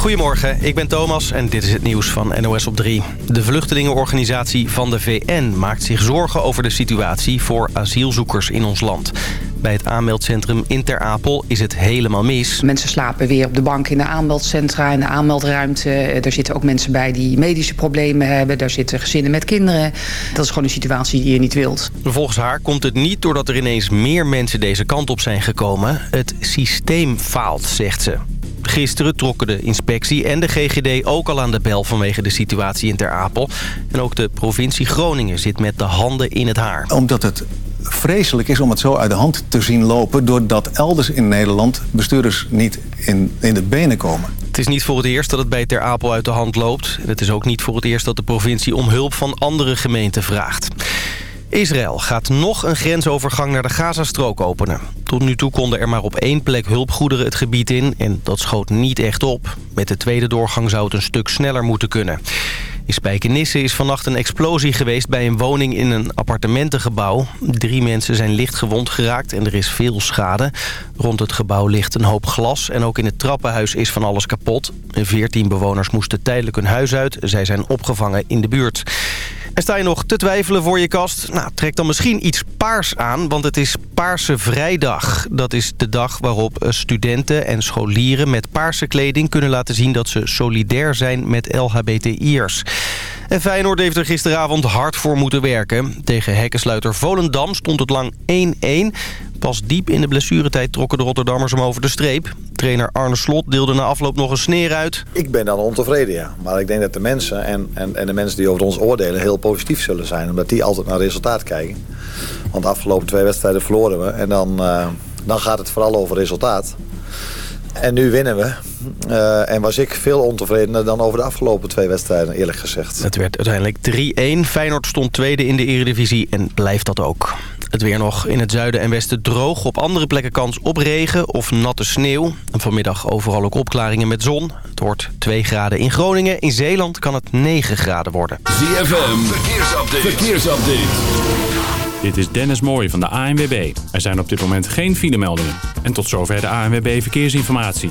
Goedemorgen, ik ben Thomas en dit is het nieuws van NOS op 3. De vluchtelingenorganisatie van de VN maakt zich zorgen over de situatie voor asielzoekers in ons land. Bij het aanmeldcentrum Inter Apel is het helemaal mis. Mensen slapen weer op de bank in de aanmeldcentra, in de aanmeldruimte. Er zitten ook mensen bij die medische problemen hebben. Daar zitten gezinnen met kinderen. Dat is gewoon een situatie die je niet wilt. Volgens haar komt het niet doordat er ineens meer mensen deze kant op zijn gekomen. Het systeem faalt, zegt ze. Gisteren trokken de inspectie en de GGD ook al aan de bel vanwege de situatie in Ter Apel. En ook de provincie Groningen zit met de handen in het haar. Omdat het vreselijk is om het zo uit de hand te zien lopen... doordat elders in Nederland bestuurders niet in, in de benen komen. Het is niet voor het eerst dat het bij Ter Apel uit de hand loopt. Het is ook niet voor het eerst dat de provincie om hulp van andere gemeenten vraagt. Israël gaat nog een grensovergang naar de Gazastrook openen. Tot nu toe konden er maar op één plek hulpgoederen het gebied in... en dat schoot niet echt op. Met de tweede doorgang zou het een stuk sneller moeten kunnen. In Spijkenisse is vannacht een explosie geweest bij een woning in een appartementengebouw. Drie mensen zijn licht gewond geraakt en er is veel schade. Rond het gebouw ligt een hoop glas en ook in het trappenhuis is van alles kapot. Veertien bewoners moesten tijdelijk hun huis uit. Zij zijn opgevangen in de buurt. En sta je nog te twijfelen voor je kast? Nou, trek dan misschien iets paars aan, want het is Paarse Vrijdag. Dat is de dag waarop studenten en scholieren met paarse kleding kunnen laten zien dat ze solidair zijn met LHBTI'ers. En Feyenoord heeft er gisteravond hard voor moeten werken. Tegen hekkensluiter Volendam stond het lang 1-1. Pas diep in de blessuretijd trokken de Rotterdammers hem over de streep. Trainer Arne Slot deelde na afloop nog een sneer uit. Ik ben dan ontevreden, ja. Maar ik denk dat de mensen en, en, en de mensen die over ons oordelen heel positief zullen zijn. Omdat die altijd naar resultaat kijken. Want de afgelopen twee wedstrijden verloren we. En dan, uh, dan gaat het vooral over resultaat. En nu winnen we. Uh, en was ik veel ontevredener dan over de afgelopen twee wedstrijden, eerlijk gezegd. Het werd uiteindelijk 3-1. Feyenoord stond tweede in de eredivisie en blijft dat ook. Het weer nog in het zuiden en westen droog. Op andere plekken kans op regen of natte sneeuw. En vanmiddag overal ook opklaringen met zon. Het wordt 2 graden in Groningen. In Zeeland kan het 9 graden worden. ZFM, verkeersupdate. verkeersupdate. Dit is Dennis Mooij van de ANWB. Er zijn op dit moment geen filemeldingen. En tot zover de ANWB Verkeersinformatie.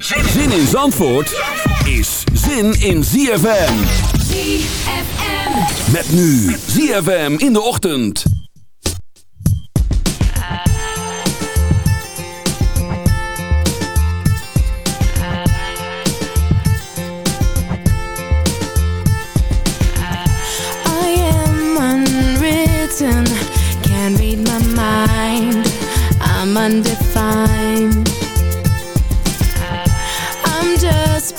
Zin in Zandvoort is zin in ZFM. ZFM. Met nu ZFM in de ochtend. I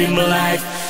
can't look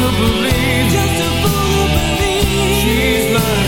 To believe. Just a fool to believe. She's like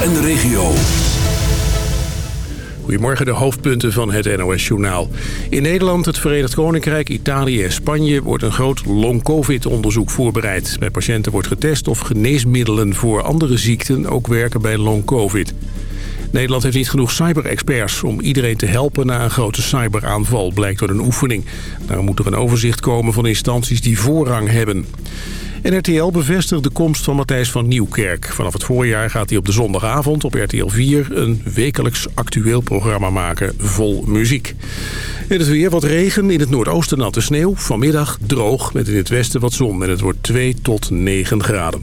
en de regio. Goedemorgen, de hoofdpunten van het NOS-journaal. In Nederland, het Verenigd Koninkrijk, Italië en Spanje... wordt een groot long-covid-onderzoek voorbereid. Bij patiënten wordt getest of geneesmiddelen voor andere ziekten... ook werken bij long-covid. Nederland heeft niet genoeg cyber-experts om iedereen te helpen na een grote cyberaanval, blijkt door een oefening. Daarom moet er een overzicht komen van instanties die voorrang hebben. En RTL bevestigt de komst van Matthijs van Nieuwkerk. Vanaf het voorjaar gaat hij op de zondagavond op RTL 4... een wekelijks actueel programma maken vol muziek. En het weer wat regen, in het noordoosten natte sneeuw. Vanmiddag droog, met in het westen wat zon. En het wordt 2 tot 9 graden.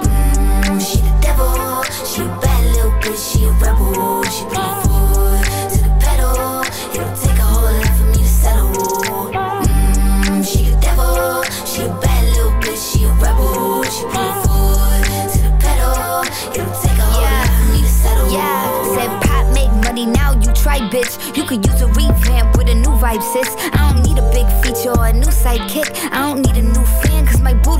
Bitch. You could use a revamp with a new vibe, sis. I don't need a big feature or a new sidekick. I don't need a new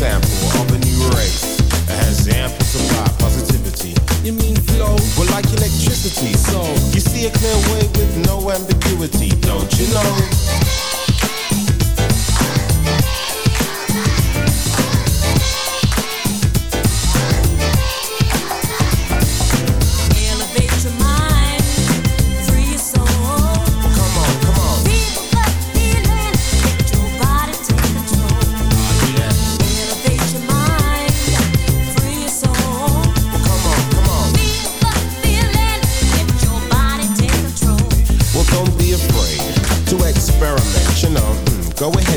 Sample of a new race. That has ample supply positivity. You mean flow? Well, like electricity. So you see a clear way with no ambiguity, don't you know?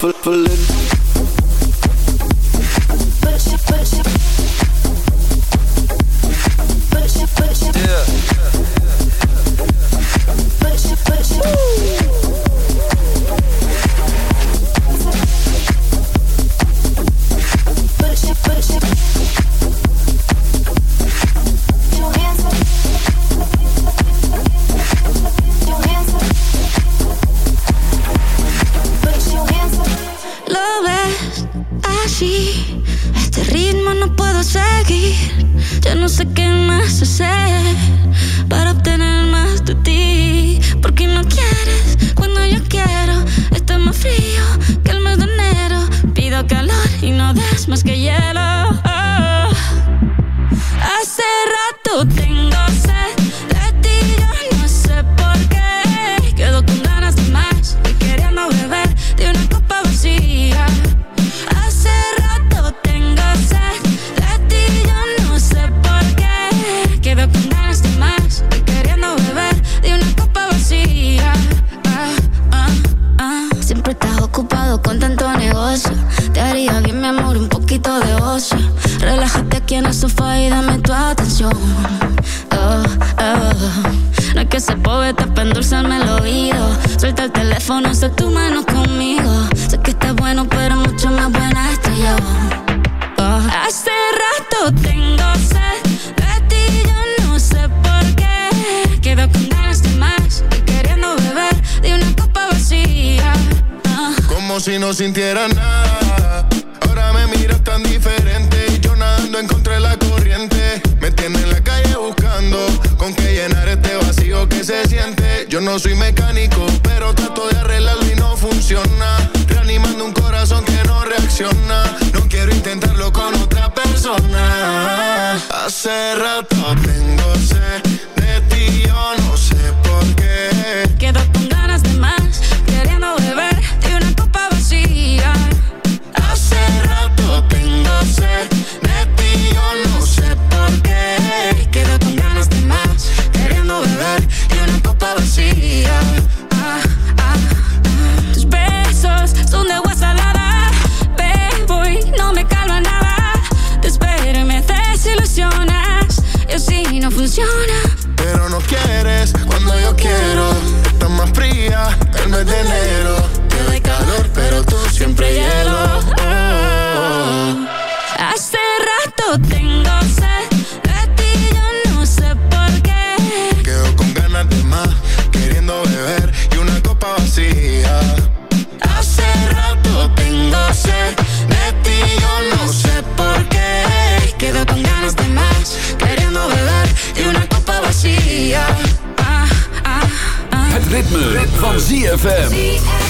full, full más que quieres cuando yo quiero. Estás más fría el mes de enero. Te doy calor, pero tú siempre hielo. ZFM.